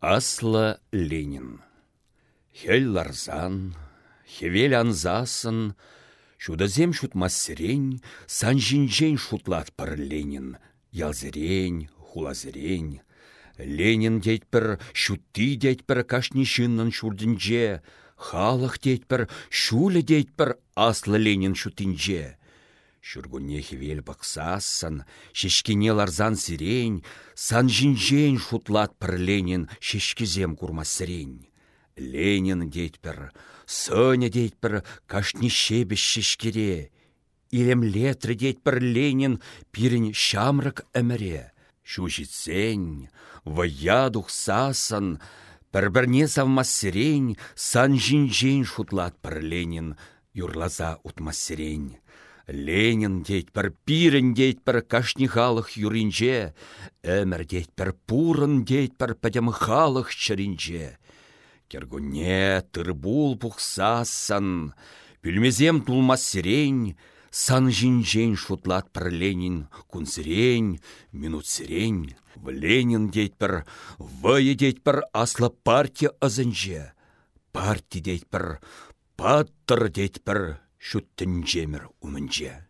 Асла Ленин. Хел ларзан, хевел анзасын, Шудазем шутмассерень, сан жинжен шутлат пар Ленин, ялзерень, хулазерень. Ленин детпір, шутти детпір кашни шыннын шурдінже, халық детпір, шулі детпір аслы Ленин шутинже. Шүргуне хевел бақсасын, шешкене ларзан сирень, сан жинжен шутлат пір Ленин шешкізем курмасырень. Ленин детпір, Соня детпір, кашни шебеш шешкере. Илем летрі детпір Ленин пирін шамрак әміре. Шу житсен, ваядух сасын, Пір-бірне савмассерень, сан жинжен шутлат пір Ленин, юрлаза утмассерень. Ленин дейтпір, пирін дейтпір кашни халық юринже, әмір дейтпір, пурын дейтпір пәдем халық чыринже. Кергуне тырбул пухсасын, пүлмезем тулмас сирень, сан жинжен шутлат пір Ленин, кунсирень, минут сирень. В Ленин дейтпір, вайы дейтпір асла партия азынже. Партия дейтпір, паттыр дейтпір, шуттін жемір умінже.